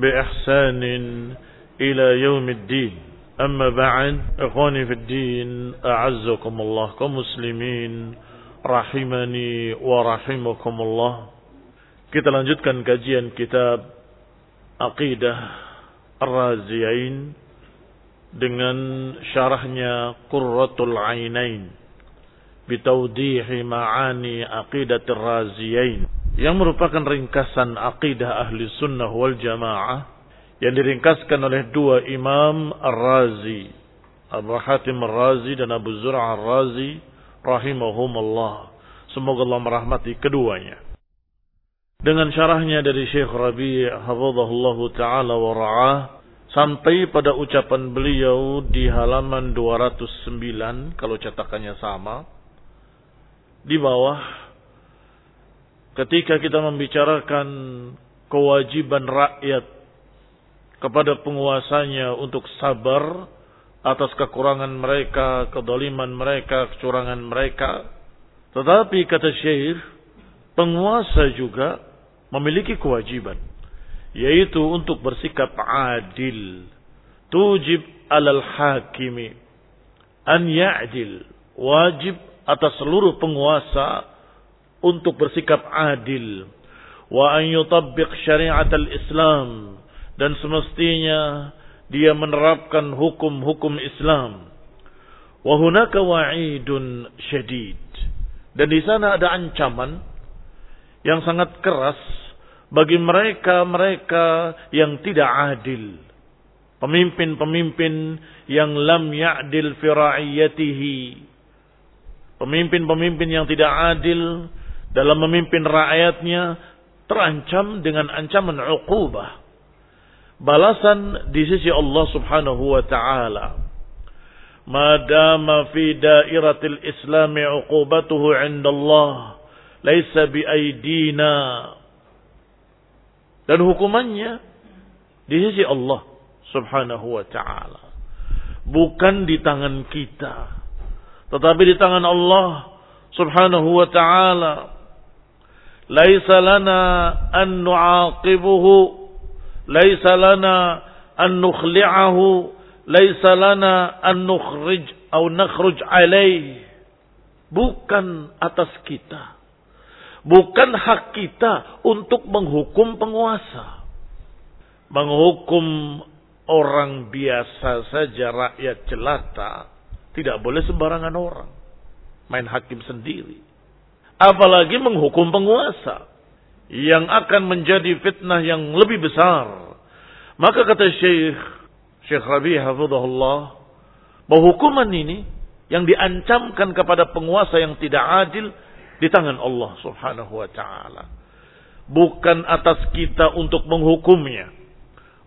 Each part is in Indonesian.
بإحسان إلى يوم الدين أما بعد إخواني في الدين أعزكم الله كمسلمين rahimani wa rahimakumullah. Kita lanjutkan kajian kitab Aqidah Ar-Raziyain dengan syarahnya Qurratul Ainain bitawdihi ma'ani Aqidatir Raziyain yang merupakan ringkasan akidah ahli sunnah wal jamaah yang diringkaskan oleh dua imam Ar-Razi Abu Hatim Ar-Razi dan Abu Zur'a Ar-Razi rahimahumullah. Semoga Allah merahmati keduanya. Dengan syarahnya dari Syekh Rabi' hafizahullah taala wa ra'ah sampai pada ucapan beliau di halaman 209 kalau cetakannya sama di bawah ketika kita membicarakan kewajiban rakyat kepada penguasanya untuk sabar atas kekurangan mereka, kedoliman mereka, kecurangan mereka. Tetapi kata Syekh, penguasa juga memiliki kewajiban. Yaitu untuk bersikap adil. Tujib alal hakimi. An ya'dil. Wajib atas seluruh penguasa untuk bersikap adil. Wa an yutabbiq syariat al-Islam. Dan semestinya dia menerapkan hukum-hukum Islam. Wa hunaka wa'idun syadid. Dan di sana ada ancaman yang sangat keras bagi mereka-mereka yang tidak adil. Pemimpin-pemimpin yang lam ya'dil fi. Pemimpin-pemimpin yang tidak adil dalam memimpin rakyatnya terancam dengan ancaman uqubah balasan di sisi Allah Subhanahu wa taala. Madama fi dairatil Islam uqubatuhu 'inda Allah laisa bi aidina. Dan hukumannya di sisi Allah Subhanahu wa taala. Bukan di tangan kita, tetapi di tangan Allah Subhanahu wa taala laisa lana an nu'aqibuhu. Laisa lana an nukhli'ahu. Laisa lana an nukhrij أو nakhruj alaih. Bukan atas kita. Bukan hak kita untuk menghukum penguasa. Menghukum orang biasa saja rakyat jelata tidak boleh sembarangan orang. Main hakim sendiri apalagi menghukum penguasa yang akan menjadi fitnah yang lebih besar. Maka kata Syekh Syekh Rabi hafizahullah bahwa hukuman ini yang diancamkan kepada penguasa yang tidak adil di tangan Allah Subhanahu wa taala. Bukan atas kita untuk menghukumnya.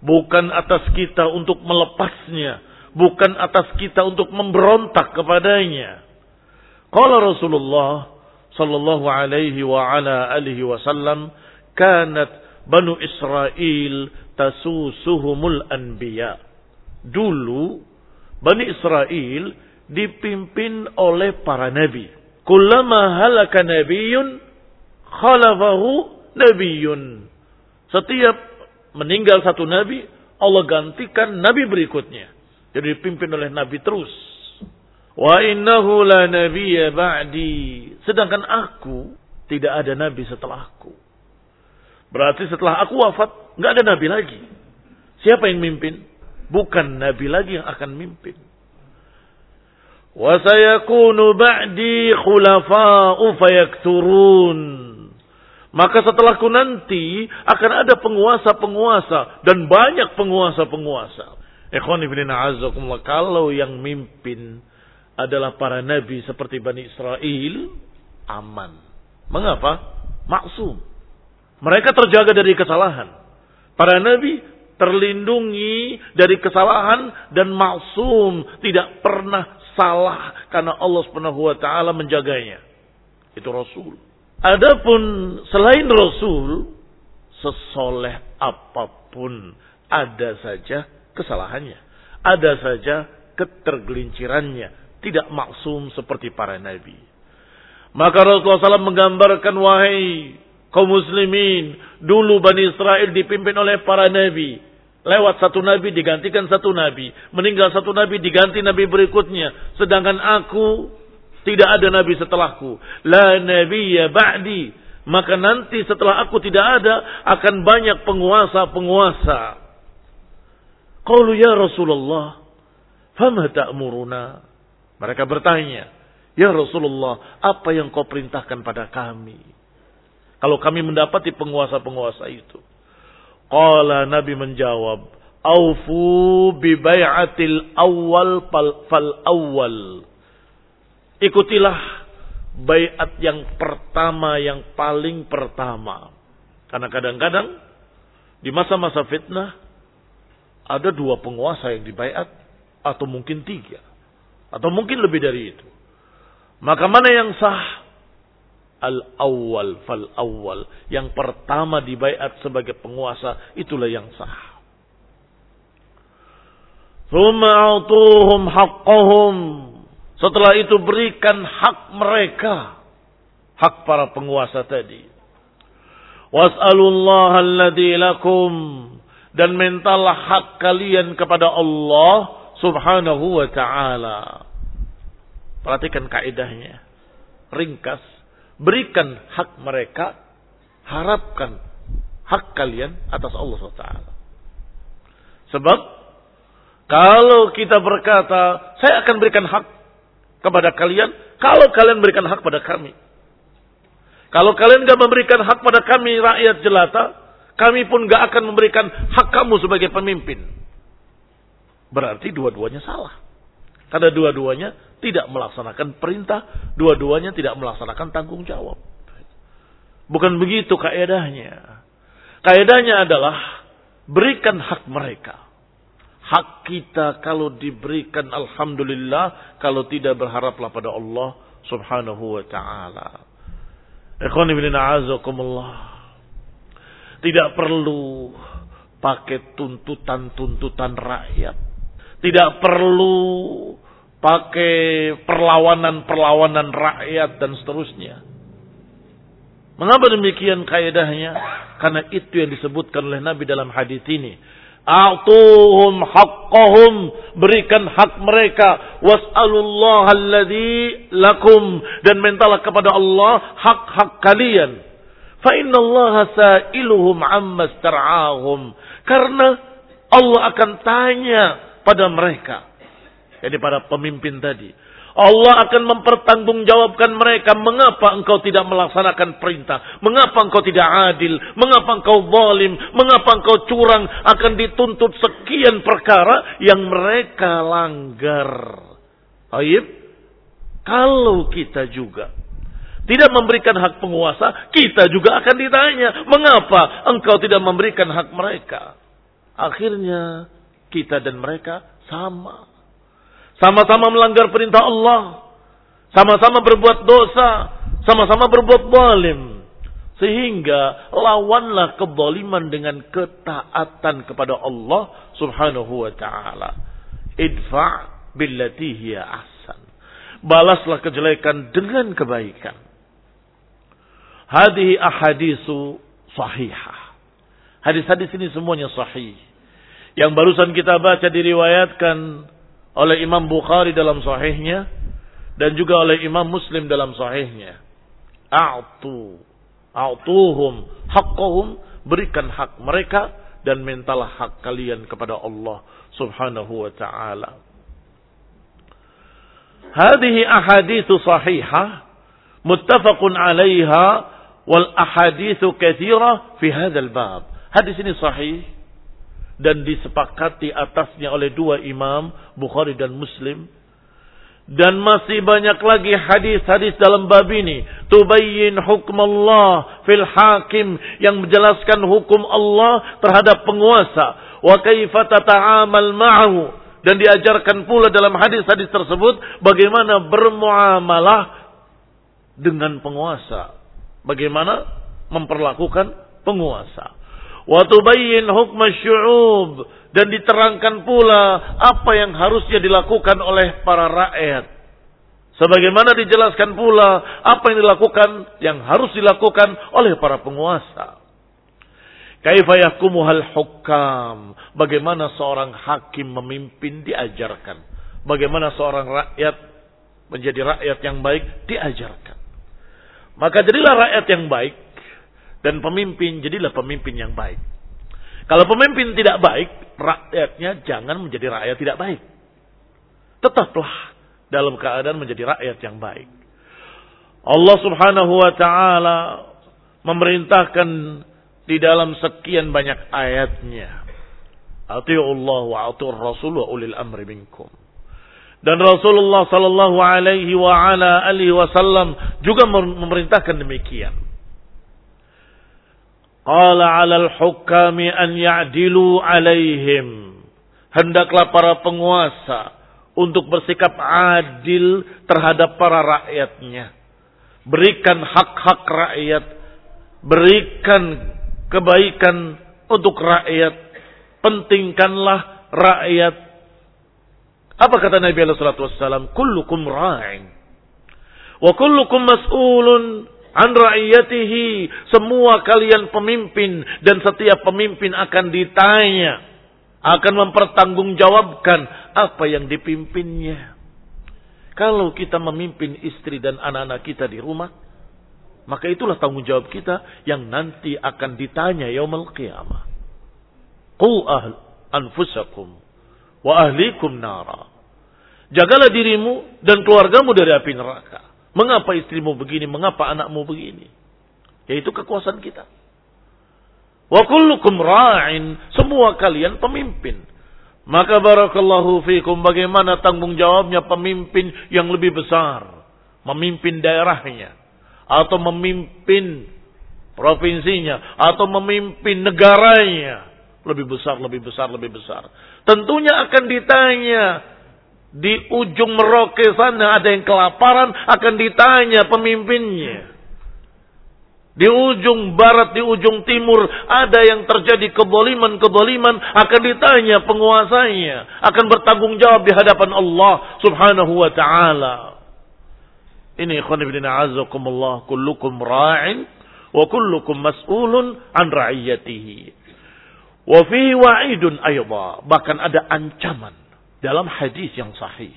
Bukan atas kita untuk melepasnya. Bukan atas kita untuk memberontak kepadanya. Qala Rasulullah sallallahu alaihi wa ala alihi wasallam kanat Banu Israel tasusuhumul anbiya. Dulu Bani Israel dipimpin oleh para nabi. Kullama halaka nabiyun khalafahu nabiyun. Setiap meninggal satu nabi, Allah gantikan nabi berikutnya. Jadi dipimpin oleh nabi terus. Wa innahu la nabiyya ba'di. Sedangkan aku tidak ada nabi setelahku. Berarti setelah aku wafat nggak ada nabi lagi. Siapa yang mimpin? bukan nabi lagi yang akan mimpin. Wa sayakunu ba'di khulafa'u fayakturun. Maka setelahku nanti akan ada penguasa-penguasa dan banyak penguasa-penguasa. Ikhwan ibn a'azakumullah. Kalau yang mimpin adalah para nabi seperti Bani Israel, aman. Mengapa? Maksum. Mereka terjaga dari kesalahan. Para nabi terlindungi dari kesalahan dan maksum. Tidak pernah salah karena Allah Subhanahu wa taala menjaganya. Itu Rasul. Adapun selain Rasul, sesoleh apa pun ada saja kesalahannya. Ada saja ketergelincirannya. Tidak maksum seperti para nabi. Maka Rasulullah SAW menggambarkan wahai kaum muslimin. Dulu Bani Israel dipimpin oleh para nabi. Lewat satu nabi digantikan satu nabi. Meninggal satu nabi diganti nabi berikutnya. Sedangkan aku tidak ada nabi setelahku. La nabiyya ba'di. Maka nanti setelah aku tidak ada akan banyak penguasa-penguasa. Qalu ya Rasulullah, fama ta'muruna? Mereka bertanya, "Ya Rasulullah, apa yang kau perintahkan pada kami?" Kalau kami mendapati penguasa-penguasa itu. Qala Nabi menjawab, Aufu bi bay'atil awal fal awal. Ikutilah bayat yang pertama, yang paling pertama. Karena kadang-kadang di masa-masa fitnah ada dua penguasa yang dibayat atau mungkin tiga atau mungkin lebih dari itu. Maka mana yang sah? al-awwal fal awwal. Yang pertama dibaiat sebagai penguasa itulah yang sah. Thumma haqqahum. Setelah itu berikan hak mereka. Hak para penguasa tadi. Was'alullah alladhi lakum. Dan mintalah hak kalian kepada Allah subhanahu wa ta'ala. Perhatikan kaidahnya. Ringkas Berikan hak mereka, harapkan hak kalian atas Allah SWT. Sebab kalau kita berkata, saya akan berikan hak kepada kalian, kalau kalian berikan hak pada kami. Kalau kalian gak memberikan hak pada kami rakyat jelata, kami pun gak akan memberikan hak kamu sebagai pemimpin. Berarti dua-duanya salah. Karena dua-duanya tidak melaksanakan perintah, dua-duanya tidak melaksanakan tanggung jawab. Bukan begitu kaedahnya. Kaedahnya adalah berikan hak mereka. Hak kita kalau diberikan alhamdulillah, kalau tidak berharaplah pada Allah Subhanahu wa taala. Tidak perlu pakai tuntutan-tuntutan rakyat tidak perlu pakai perlawanan-perlawanan rakyat dan seterusnya. Mengapa demikian kaidahnya? Karena itu yang disebutkan oleh Nabi dalam hadis ini. A'tuhum haqqahum. Berikan hak mereka. Was'alullah alladhi lakum. Dan mintalah kepada Allah hak-hak kalian. Fa inna Allah sa'iluhum amma star'ahum. Karena Allah akan tanya pada mereka. Jadi para pemimpin tadi. Allah akan mempertanggungjawabkan mereka. Mengapa engkau tidak melaksanakan perintah? Mengapa engkau tidak adil? Mengapa engkau zalim? Mengapa engkau curang? Akan dituntut sekian perkara yang mereka langgar. Baik. Kalau kita juga tidak memberikan hak penguasa, kita juga akan ditanya, mengapa engkau tidak memberikan hak mereka? Akhirnya kita dan mereka sama. Sama-sama melanggar perintah Allah. Sama-sama berbuat dosa. Sama-sama berbuat zalim. Sehingga lawanlah kezaliman dengan ketaatan kepada Allah subhanahu wa ta'ala. Idfa' billati hiya ahsan. Balaslah kejelekan dengan kebaikan. Hadihi ahadisu sahihah. Hadis-hadis ini semuanya sahih yang barusan kita baca diriwayatkan oleh Imam Bukhari dalam sahihnya dan juga oleh Imam Muslim dalam sahihnya. A'tu a'tuhum haqqahum berikan hak mereka dan mintalah hak kalian kepada Allah Subhanahu wa taala. Hadhihi ahaditsu sahihah muttafaqun 'alaiha wal ahaditsu katsira fi hadzal bab. Hadis ini sahih dan disepakati atasnya oleh dua imam Bukhari dan Muslim. Dan masih banyak lagi hadis-hadis dalam bab ini. Tubayyin hukum Allah fil hakim yang menjelaskan hukum Allah terhadap penguasa. Wa kaifa tata'amal ma'ahu. Dan diajarkan pula dalam hadis-hadis tersebut bagaimana bermuamalah dengan penguasa. Bagaimana memperlakukan penguasa Wa tubayyin hukma syu'ub. Dan diterangkan pula apa yang harusnya dilakukan oleh para rakyat. Sebagaimana dijelaskan pula apa yang dilakukan, yang harus dilakukan oleh para penguasa. Kaifa hukam. Bagaimana seorang hakim memimpin diajarkan. Bagaimana seorang rakyat menjadi rakyat yang baik diajarkan. Maka jadilah rakyat yang baik dan pemimpin jadilah pemimpin yang baik. Kalau pemimpin tidak baik, rakyatnya jangan menjadi rakyat tidak baik. Tetaplah dalam keadaan menjadi rakyat yang baik. Allah Subhanahu wa taala memerintahkan di dalam sekian banyak ayatnya. Allah wa atiur Rasul wa ulil amri minkum. Dan Rasulullah sallallahu alaihi wa ala alihi wasallam juga memerintahkan demikian. Qala 'alal hukami an ya'dilu 'alaihim. Hendaklah para penguasa untuk bersikap adil terhadap para rakyatnya. Berikan hak-hak rakyat, berikan kebaikan untuk rakyat, pentingkanlah rakyat. Apa kata Nabi sallallahu alaihi wasallam? Kullukum ra'in wa kullukum mas'ulun an ra'iyatihi semua kalian pemimpin dan setiap pemimpin akan ditanya akan mempertanggungjawabkan apa yang dipimpinnya. Kalau kita memimpin istri dan anak-anak kita di rumah maka itulah tanggung jawab kita yang nanti akan ditanya yaumul qiyamah. Qu ahl anfusakum wa ahlikum nara. Jagalah dirimu dan keluargamu dari api neraka Mengapa istrimu begini? Mengapa anakmu begini? Yaitu kekuasaan kita. Wa kullukum ra'in. Semua kalian pemimpin. Maka barakallahu fikum bagaimana tanggung jawabnya pemimpin yang lebih besar. Memimpin daerahnya. Atau memimpin provinsinya. Atau memimpin negaranya. Lebih besar, lebih besar, lebih besar. Tentunya akan ditanya di ujung Merauke sana ada yang kelaparan akan ditanya pemimpinnya. Di ujung barat, di ujung timur ada yang terjadi keboliman-keboliman akan ditanya penguasanya. Akan bertanggung jawab di hadapan Allah subhanahu wa ta'ala. Ini ikhwanibidina azakumullah kullukum ra'in wa kullukum mas'ulun an ra'iyatihi. Wa fihi wa'idun ayda. Bahkan ada ancaman dalam hadis yang sahih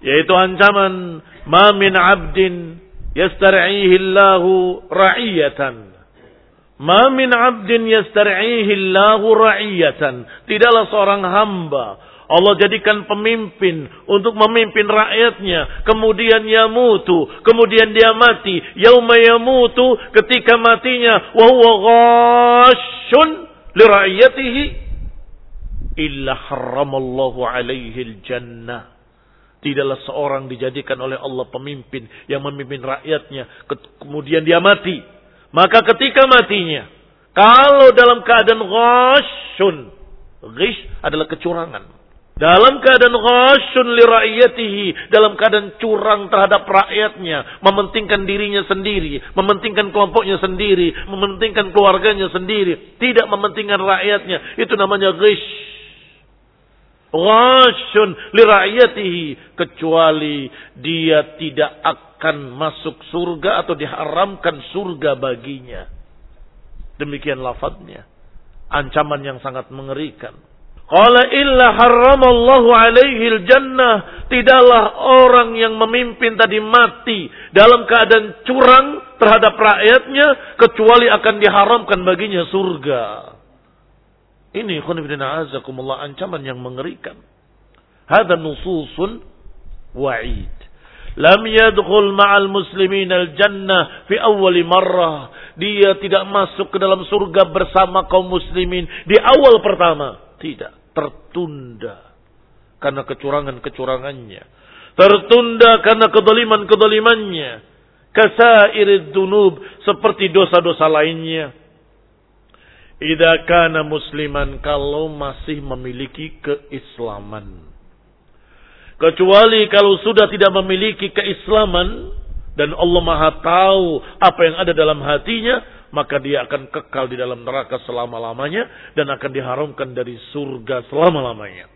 yaitu ancaman ma min 'abdin yastar'ihi Allahu ra'iyatan ma min 'abdin yastar'ihi Allahu ra'iyatan tidaklah seorang hamba Allah jadikan pemimpin untuk memimpin rakyatnya. Kemudian ia mutu. Kemudian dia mati. Yauma yamutu ketika matinya. Wahuwa ghashun li rakyatihi illa haramallahu alaihi jannah. Tidaklah seorang dijadikan oleh Allah pemimpin yang memimpin rakyatnya. Kemudian dia mati. Maka ketika matinya. Kalau dalam keadaan ghashun. Ghish adalah kecurangan. Dalam keadaan ghashun li rakyatihi. Dalam keadaan curang terhadap rakyatnya. Mementingkan dirinya sendiri. Mementingkan kelompoknya sendiri. Mementingkan keluarganya sendiri. Tidak mementingkan rakyatnya. Itu namanya ghish Ghashun lira'iyatihi. Kecuali dia tidak akan masuk surga atau diharamkan surga baginya. Demikian lafadznya. Ancaman yang sangat mengerikan. Qala illa haramallahu alaihi jannah. Tidaklah orang yang memimpin tadi mati dalam keadaan curang terhadap rakyatnya kecuali akan diharamkan baginya surga. Ini khunifidina azakumullah ancaman yang mengerikan. Hada nususun wa'id. Lam yadkhul ma'al muslimin al-jannah fi awali marrah. Dia tidak masuk ke dalam surga bersama kaum muslimin di awal pertama. Tidak. Tertunda. Karena kecurangan-kecurangannya. Tertunda karena kedoliman-kedolimannya. Kasairid dunub. Seperti dosa-dosa lainnya Ida kana musliman kalau masih memiliki keislaman. Kecuali kalau sudah tidak memiliki keislaman dan Allah Maha tahu apa yang ada dalam hatinya, maka dia akan kekal di dalam neraka selama-lamanya dan akan diharamkan dari surga selama-lamanya.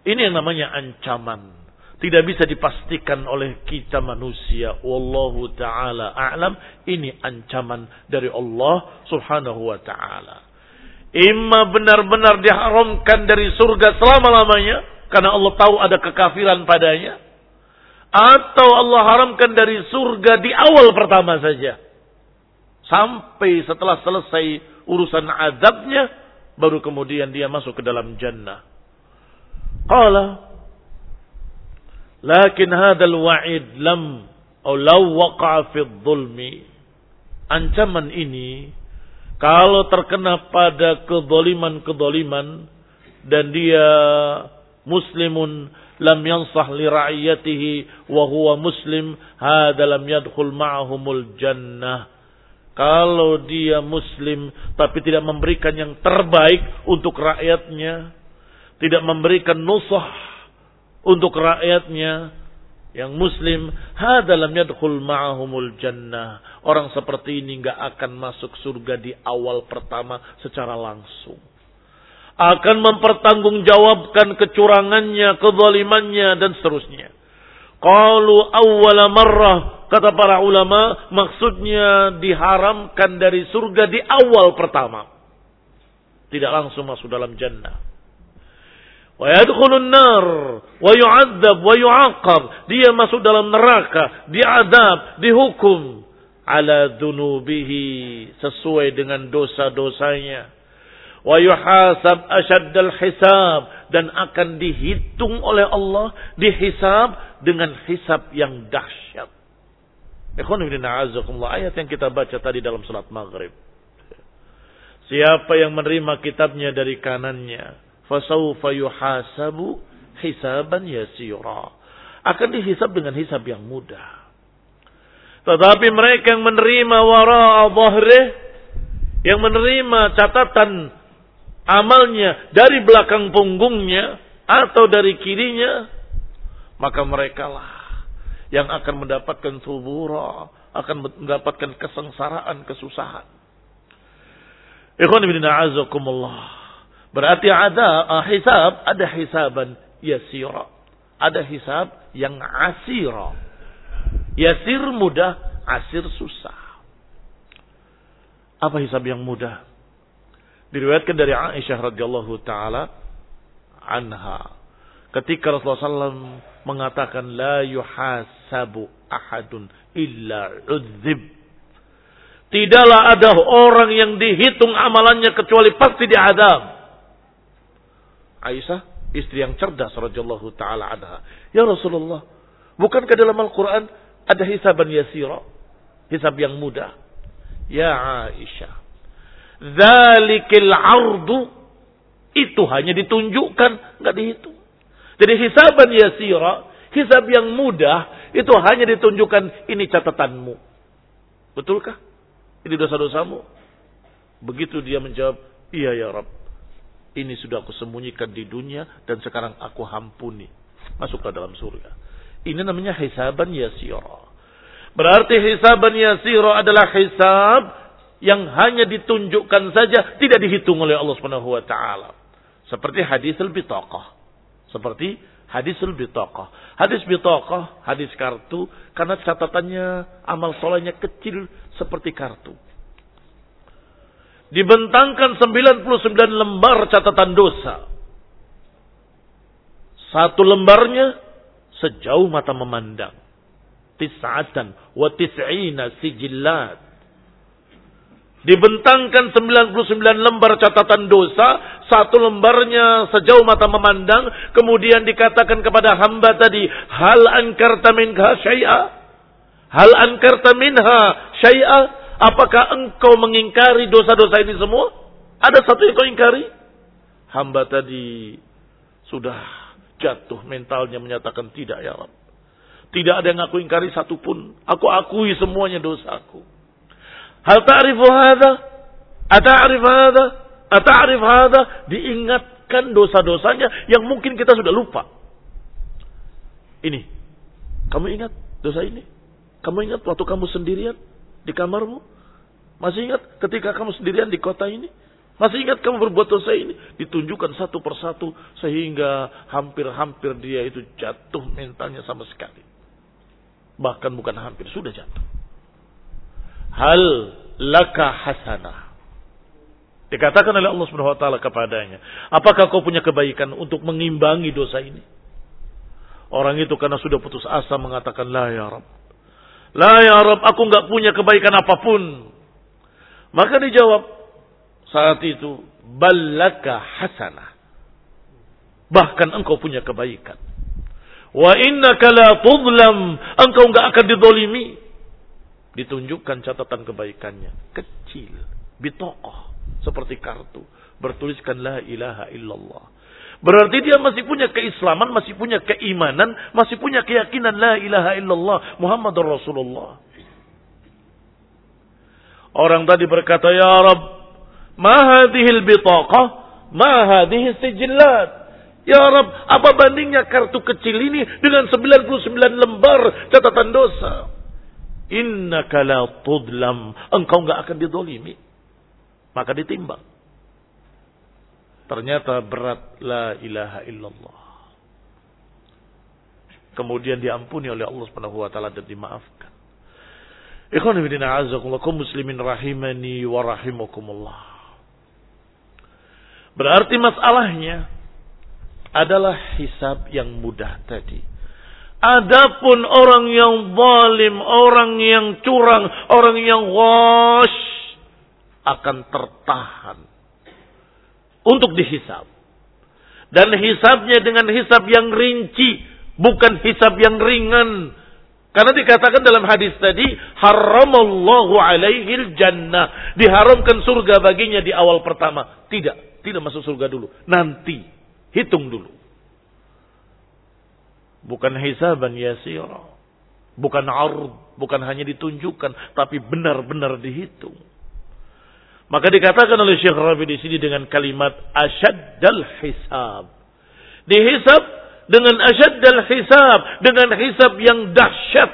Ini yang namanya ancaman tidak bisa dipastikan oleh kita manusia. Wallahu taala a'lam. Ini ancaman dari Allah Subhanahu wa taala. Imma benar-benar diharamkan dari surga selama-lamanya karena Allah tahu ada kekafiran padanya atau Allah haramkan dari surga di awal pertama saja. Sampai setelah selesai urusan azabnya baru kemudian dia masuk ke dalam jannah. Qala Lakin hadal wa'id lam atau law waqa'a fi dhulmi. Ancaman ini kalau terkena pada kedoliman-kedoliman dan dia muslimun lam yansah li ra'iyatihi wa huwa muslim hada lam yadkhul ma'ahumul jannah kalau dia muslim tapi tidak memberikan yang terbaik untuk rakyatnya tidak memberikan nusah untuk rakyatnya yang muslim hadalam yadkhul ma'ahumul jannah. Orang seperti ini nggak akan masuk surga di awal pertama secara langsung. Akan mempertanggungjawabkan kecurangannya kezalimannya dan seterusnya. Qalu awwala marrah kata para ulama maksudnya diharamkan dari surga di awal pertama. Tidak langsung masuk dalam jannah wa nar wa yu'adzab wa yu'aqab dia masuk dalam neraka diadab dihukum ala dunubihi sesuai dengan dosa-dosanya. wa yuhasab asyaddal hisab dan akan dihitung oleh Allah dihisab dengan hisab yang dahsyat. Ikhwan ayat yang kita baca tadi dalam salat maghrib. Siapa yang menerima kitabnya dari kanannya fasawfa yuhasabu hisaban yasira. Akan dihisab dengan hisab yang mudah. Tetapi mereka yang menerima wara dhahrih yang menerima catatan amalnya dari belakang punggungnya atau dari kirinya maka mereka lah yang akan mendapatkan subura akan mendapatkan kesengsaraan kesusahan ikhwan bin a'azakumullah Berarti ada uh, hisab, ada hisaban yasira. Ada hisab yang asira. Yasir mudah, asir susah. Apa hisab yang mudah? Diriwayatkan dari Aisyah radhiyallahu taala anha. Ketika Rasulullah SAW mengatakan la yuhasabu ahadun illa udzib. Tidaklah ada orang yang dihitung amalannya kecuali pasti diadab. Aisyah, istri yang cerdas radhiyallahu taala anha. Ya Rasulullah, bukankah dalam Al-Qur'an ada hisaban yasira? Hisab yang mudah. Ya Aisyah, dzalikil ardu itu hanya ditunjukkan, nggak dihitung. Jadi hisaban yasira, hisab yang mudah itu hanya ditunjukkan ini catatanmu. Betulkah? Ini dosa-dosamu? Begitu dia menjawab, iya ya Rabb ini sudah aku sembunyikan di dunia dan sekarang aku hampuni. Masuklah dalam surga. Ini namanya hisaban yasira. Berarti hisaban yasira adalah hisab yang hanya ditunjukkan saja, tidak dihitung oleh Allah Subhanahu wa taala. Seperti hadis al-bitaqah. Seperti hadis al-bitaqah. Hadis bitaqah, hadis kartu karena catatannya amal solehnya kecil seperti kartu dibentangkan 99 lembar catatan dosa. Satu lembarnya sejauh mata memandang. Tis'atan wa tis'ina sijillat. Dibentangkan 99 lembar catatan dosa, satu lembarnya sejauh mata memandang, kemudian dikatakan kepada hamba tadi, hal ankarta minha syai'a? Hal ankarta minha syai'a? Apakah engkau mengingkari dosa-dosa ini semua? Ada satu yang kau ingkari? Hamba tadi sudah jatuh mentalnya menyatakan tidak ya Rabb. Tidak ada yang aku ingkari satupun. Aku akui semuanya dosaku. Hal ta'rifu hadha? Ata'rif hadha? Ata'rif hadha? Diingatkan dosa-dosanya yang mungkin kita sudah lupa. Ini. Kamu ingat dosa ini? Kamu ingat waktu kamu sendirian di kamarmu? Masih ingat ketika kamu sendirian di kota ini? Masih ingat kamu berbuat dosa ini? Ditunjukkan satu persatu sehingga hampir-hampir dia itu jatuh mentalnya sama sekali. Bahkan bukan hampir, sudah jatuh. Hal laka hasanah. Dikatakan oleh Allah Subhanahu wa taala kepadanya, "Apakah kau punya kebaikan untuk mengimbangi dosa ini?" Orang itu karena sudah putus asa mengatakan, "La ya Rabb." La ya aku nggak punya kebaikan apa pun. Maka dijawab saat itu, "Ballaka hasanah." Bahkan engkau punya kebaikan. Wa innaka la tudlam, engkau nggak akan didolimi ditunjukkan catatan kebaikannya. Kecil, bitokoh, seperti kartu. Bertuliskan la ilaha illallah. Berarti dia masih punya keislaman, masih punya keimanan, masih punya keyakinan la ilaha illallah Muhammad Rasulullah. Orang tadi berkata, Ya Rab, ma hadihil bitaqah, ma hadihil sijillat. Ya Rab, apa bandingnya kartu kecil ini dengan 99 lembar catatan dosa? Innaka la tudlam. Engkau nggak akan didolimi. Maka ditimbang. Ternyata berat la ilaha illallah. Kemudian diampuni oleh Allah Subhanahu wa taala dan dimaafkan. Ikhwan fillah a'azakumullah muslimin rahimani wa rahimakumullah. Berarti masalahnya adalah hisab yang mudah tadi. Adapun orang yang zalim, orang yang curang, orang yang wash akan tertahan untuk dihisab. Dan hisabnya dengan hisab yang rinci, bukan hisab yang ringan. Karena dikatakan dalam hadis tadi, haramallahu alaihi jannah. Diharamkan surga baginya di awal pertama. Tidak, tidak masuk surga dulu. Nanti, hitung dulu. Bukan hisaban yasira. Bukan ard, bukan hanya ditunjukkan, tapi benar-benar dihitung. Maka dikatakan oleh Syekh Rabi di sini dengan kalimat asyaddal hisab. Dihisab dengan asyaddal hisab, dengan hisab yang dahsyat.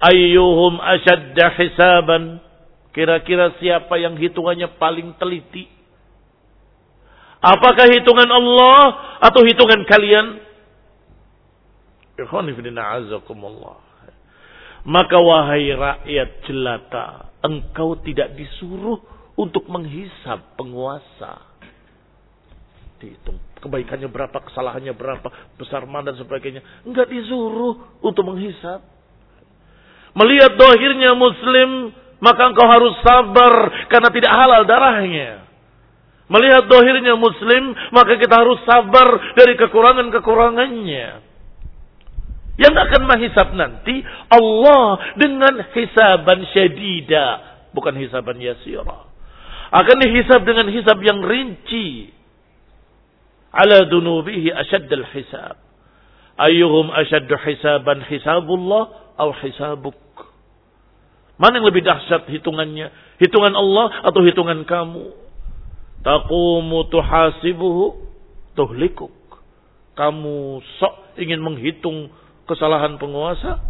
Ayyuhum asyadda hisaban. Kira-kira siapa yang hitungannya paling teliti? Apakah hitungan Allah atau hitungan kalian? Maka wahai rakyat jelata, engkau tidak disuruh untuk menghisap penguasa. Dihitung kebaikannya berapa, kesalahannya berapa, besar mana dan sebagainya. Enggak disuruh untuk menghisap. Melihat dohirnya muslim, maka engkau harus sabar karena tidak halal darahnya. Melihat dohirnya muslim, maka kita harus sabar dari kekurangan-kekurangannya. Yang akan menghisap nanti Allah dengan hisaban syadida. Bukan hisaban yasira. Akan dihisab dengan hisab yang rinci. Ala dunubihi al hisab. Ayyuhum asyaddu hisaban hisabullah atau hisabuk. Mana yang lebih dahsyat hitungannya? Hitungan Allah atau hitungan kamu? Taqumu tuhasibuhu tuhlikuk. Kamu sok ingin menghitung kesalahan penguasa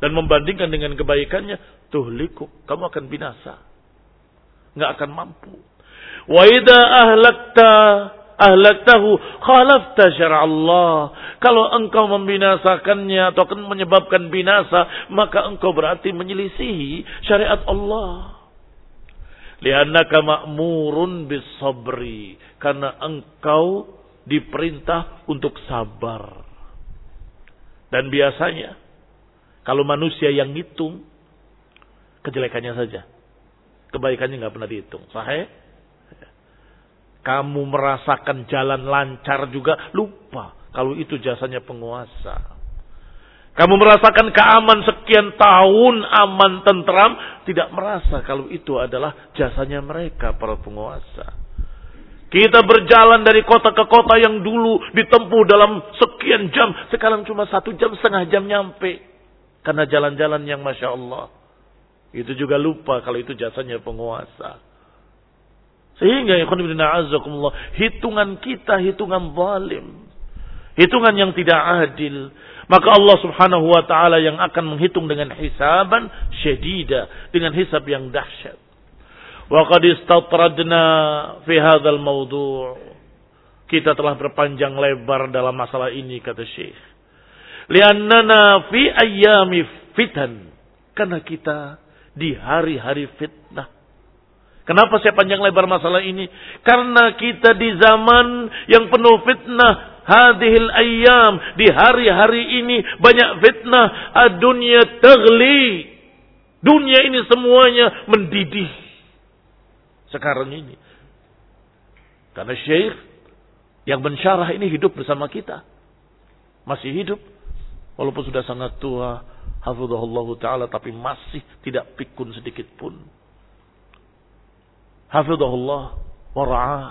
dan membandingkan dengan kebaikannya, tuh liku, kamu akan binasa. Nggak akan mampu. Wa idza ahlakta ahlaktahu khalafta syara Allah. Kalau engkau membinasakannya atau akan menyebabkan binasa, maka engkau berarti menyelisihi syariat Allah. Liannaka ma'murun bis sabri. Karena engkau diperintah untuk sabar. Dan biasanya kalau manusia yang ngitung kejelekannya saja. kebaikannya nggak pernah dihitung. Sahih? Kamu merasakan jalan lancar juga lupa kalau itu jasanya penguasa. Kamu merasakan keaman sekian tahun aman tentram, tidak merasa kalau itu adalah jasanya mereka para penguasa. Kita berjalan dari kota ke kota yang dulu ditempuh dalam sekian jam, sekarang cuma satu jam setengah jam nyampe. Karena jalan-jalan yang masya Allah. Itu juga lupa kalau itu jasanya penguasa. Sehingga ya hitungan kita hitungan zalim. Hitungan yang tidak adil. Maka Allah subhanahu wa ta'ala yang akan menghitung dengan hisaban syedida. Dengan hisab yang dahsyat. Wa qad istatradna fi hadzal mawdu' kita telah berpanjang lebar dalam masalah ini kata Syekh. Liannana fi ayyami fitan. Karena kita di hari-hari fitnah. Kenapa saya panjang lebar masalah ini? Karena kita di zaman yang penuh fitnah. Hadihil ayyam. Di hari-hari ini banyak fitnah. Dunia tagli. Dunia ini semuanya mendidih. Sekarang ini. Karena syekh yang mensyarah ini hidup bersama kita. Masih hidup Walaupun sudah sangat tua, hafizahullah taala tapi masih tidak pikun sedikit pun. Hafizahullah wara'ah.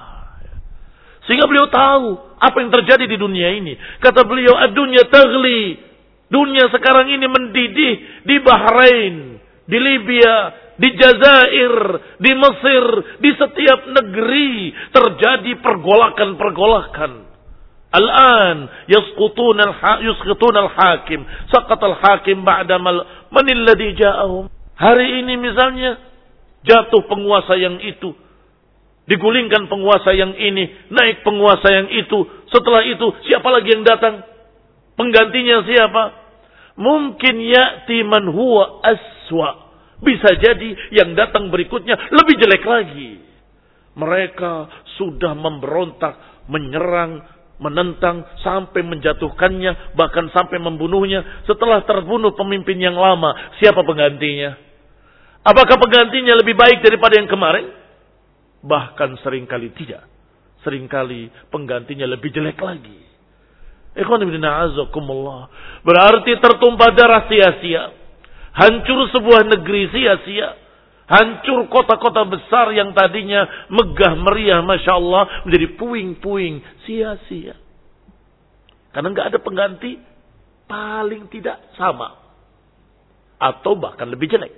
Sehingga beliau tahu apa yang terjadi di dunia ini. Kata beliau, dunia tagli. Dunia sekarang ini mendidih di Bahrain, di Libya, di Jazair, di Mesir, di setiap negeri terjadi pergolakan-pergolakan. Al-an yasqutun al-yusqitun al-hakim. Saqat al-hakim ba'da mal man alladhi ja'ahum. Hari ini misalnya jatuh penguasa yang itu. Digulingkan penguasa yang ini, naik penguasa yang itu. Setelah itu siapa lagi yang datang? Penggantinya siapa? Mungkin ya'ti man huwa aswa. Bisa jadi yang datang berikutnya lebih jelek lagi. Mereka sudah memberontak, menyerang, menentang sampai menjatuhkannya bahkan sampai membunuhnya. Setelah terbunuh pemimpin yang lama siapa penggantinya? Apakah penggantinya lebih baik daripada yang kemarin? Bahkan sering kali tidak. Seringkali penggantinya lebih jelek lagi. Berarti tertumpah darah sia-sia hancur sebuah negeri sia-sia Hancur kota-kota besar yang tadinya megah meriah Masya Allah menjadi puing-puing sia-sia. Karena nggak ada pengganti paling tidak sama. Atau bahkan lebih jelek.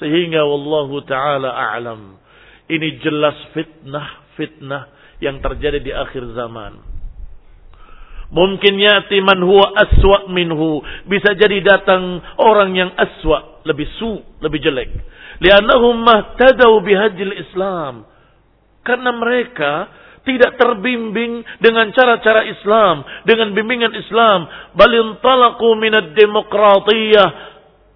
Sehingga Wallahu ta'ala a'lam. Ini jelas fitnah-fitnah yang terjadi di akhir zaman. Mungkin yati man huwa aswa minhu. Bisa jadi datang orang yang aswa. Lebih su, lebih jelek Lianahum mahtadau bihajil Islam. Karena mereka tidak terbimbing dengan cara-cara Islam, dengan bimbingan Islam. Balin talaku minad demokratiyah.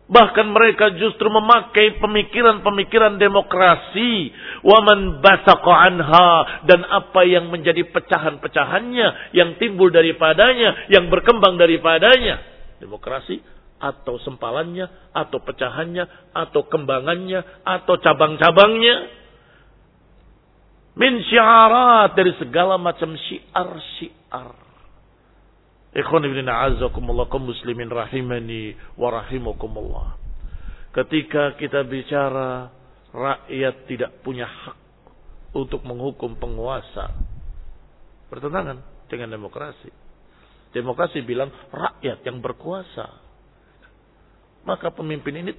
Bahkan mereka justru memakai pemikiran-pemikiran demokrasi. Waman basaqa anha. Dan apa yang menjadi pecahan-pecahannya. Yang timbul daripadanya. Yang berkembang daripadanya. Demokrasi atau sempalannya, atau pecahannya, atau kembangannya, atau cabang-cabangnya. Min syiarat dari segala macam syiar-syiar. Ikhwan ibn a'azakumullah kaum muslimin rahimani wa rahimakumullah. Ketika kita bicara rakyat tidak punya hak untuk menghukum penguasa. Bertentangan dengan demokrasi. Demokrasi bilang rakyat yang berkuasa. Maka pemimpin ini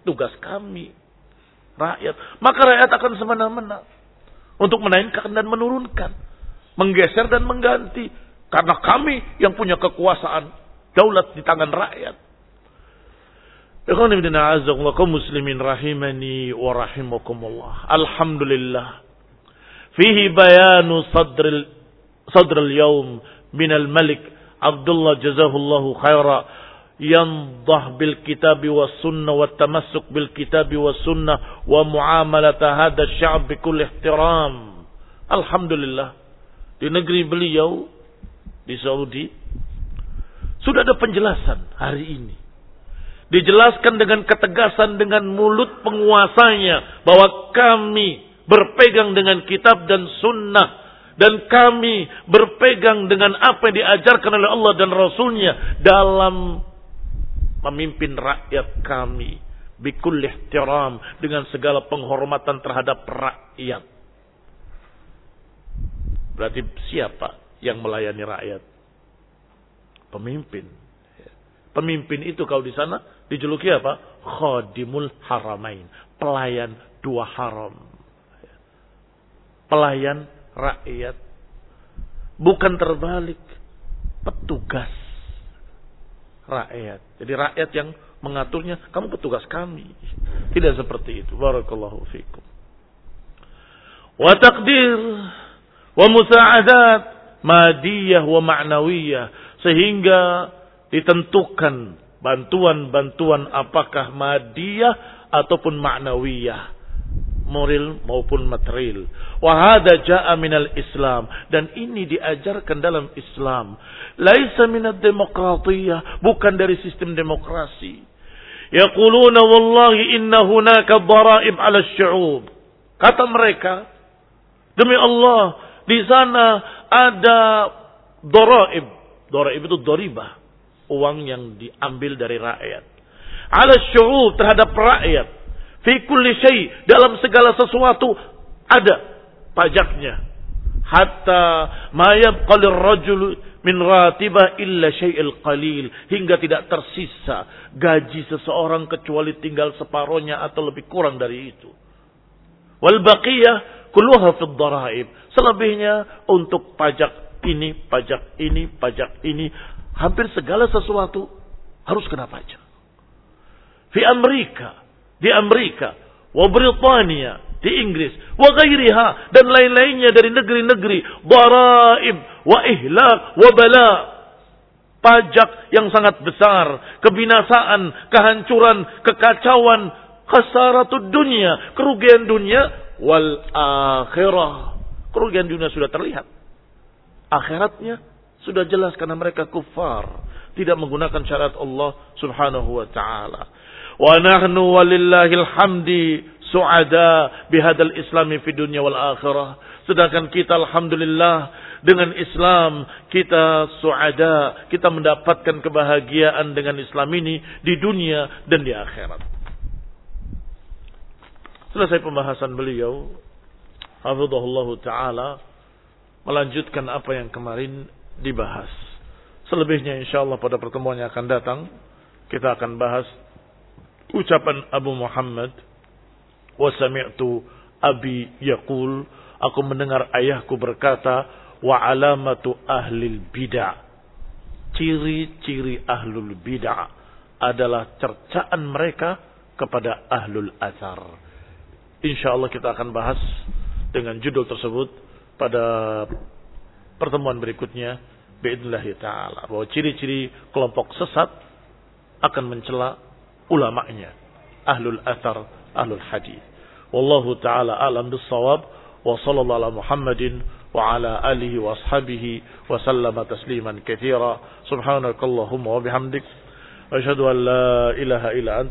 tugas kami. Rakyat. Maka rakyat akan semena-mena. Untuk menaikkan dan menurunkan. Menggeser dan mengganti. Karena kami yang punya kekuasaan. Daulat di tangan rakyat. muslimin rahimani wa rahimakumullah. Alhamdulillah. Fihi bayanu sadril sadril yawm minal malik Abdullah jazahullahu khaira yandah bil kitabi was sunnah wa tamassuk bil kitabi was sunnah wa muamalat hadha sya'b bikul ihtiram. Alhamdulillah di negeri beliau di Saudi sudah ada penjelasan hari ini Dijelaskan dengan ketegasan dengan mulut penguasanya bahwa kami berpegang dengan kitab dan sunnah dan kami berpegang dengan apa yang diajarkan oleh Allah dan Rasulnya dalam memimpin rakyat kami bikul ihtiram dengan segala penghormatan terhadap rakyat. Berarti siapa yang melayani rakyat? Pemimpin. Pemimpin itu kalau di sana dijuluki apa? Khadimul haramain. Pelayan dua haram. Pelayan rakyat. Bukan terbalik. Petugas rakyat. Jadi rakyat yang mengaturnya, kamu petugas kami. Tidak seperti itu. Barakallahu fikum. Wa takdir wa musa'adat madiyah wa ma'nawiyah sehingga ditentukan bantuan-bantuan apakah madiyah ataupun ma'nawiyah moral maupun material. Wahada ja'a minal Islam dan ini diajarkan dalam Islam. Laisa minad demokratiyah, bukan dari sistem demokrasi. Yaquluna wallahi inna hunaka daraib 'ala syu'ub. Kata mereka, demi Allah, di sana ada daraib. Daraib itu doribah. Uang yang diambil dari rakyat. Ala syu'ub terhadap rakyat Fi kulli syai dalam segala sesuatu ada pajaknya. Hatta ma yabqa rajul min ratibah illa syai'il qalil hingga tidak tersisa gaji seseorang kecuali tinggal separohnya atau lebih kurang dari itu. Wal baqiyah kulluha fid dharaib. Selebihnya untuk pajak ini, pajak ini, pajak ini, hampir segala sesuatu harus kena pajak. Di Amerika di Amerika, wa Britania di Inggris, wa ghairiha dan lain-lainnya dari negeri-negeri, daraib wa ihlak wa bala. Pajak yang sangat besar, kebinasaan, kehancuran, kekacauan, khasaratud dunia, kerugian dunia wal akhirah. Kerugian dunia sudah terlihat. Akhiratnya sudah jelas karena mereka kufar, tidak menggunakan syariat Allah Subhanahu wa taala. Wa nahnu walillahil hamdi su'ada bihadal islami fi dunya wal akhirah. Sedangkan kita alhamdulillah dengan Islam kita su'ada, kita mendapatkan kebahagiaan dengan Islam ini di dunia dan di akhirat. Selesai pembahasan beliau, hafizahullah taala melanjutkan apa yang kemarin dibahas. Selebihnya insyaallah pada pertemuan yang akan datang kita akan bahas ucapan Abu Muhammad wa sami'tu abi yaqul aku mendengar ayahku berkata wa alamatu ahlil bid'ah ciri-ciri ahlul bid'ah adalah cercaan mereka kepada ahlul azhar insyaallah kita akan bahas dengan judul tersebut pada pertemuan berikutnya biidznillah taala. Bahwa ciri-ciri kelompok sesat akan mencela ulamanya ahlul athar ahlul hadis wallahu taala alam bissawab. Wa sallallahu ala muhammadin wa wa ashabihi wa sallama tasliman katsira subhanakallahumma wa bihamdik. Ashhadu an la ilaha illa ant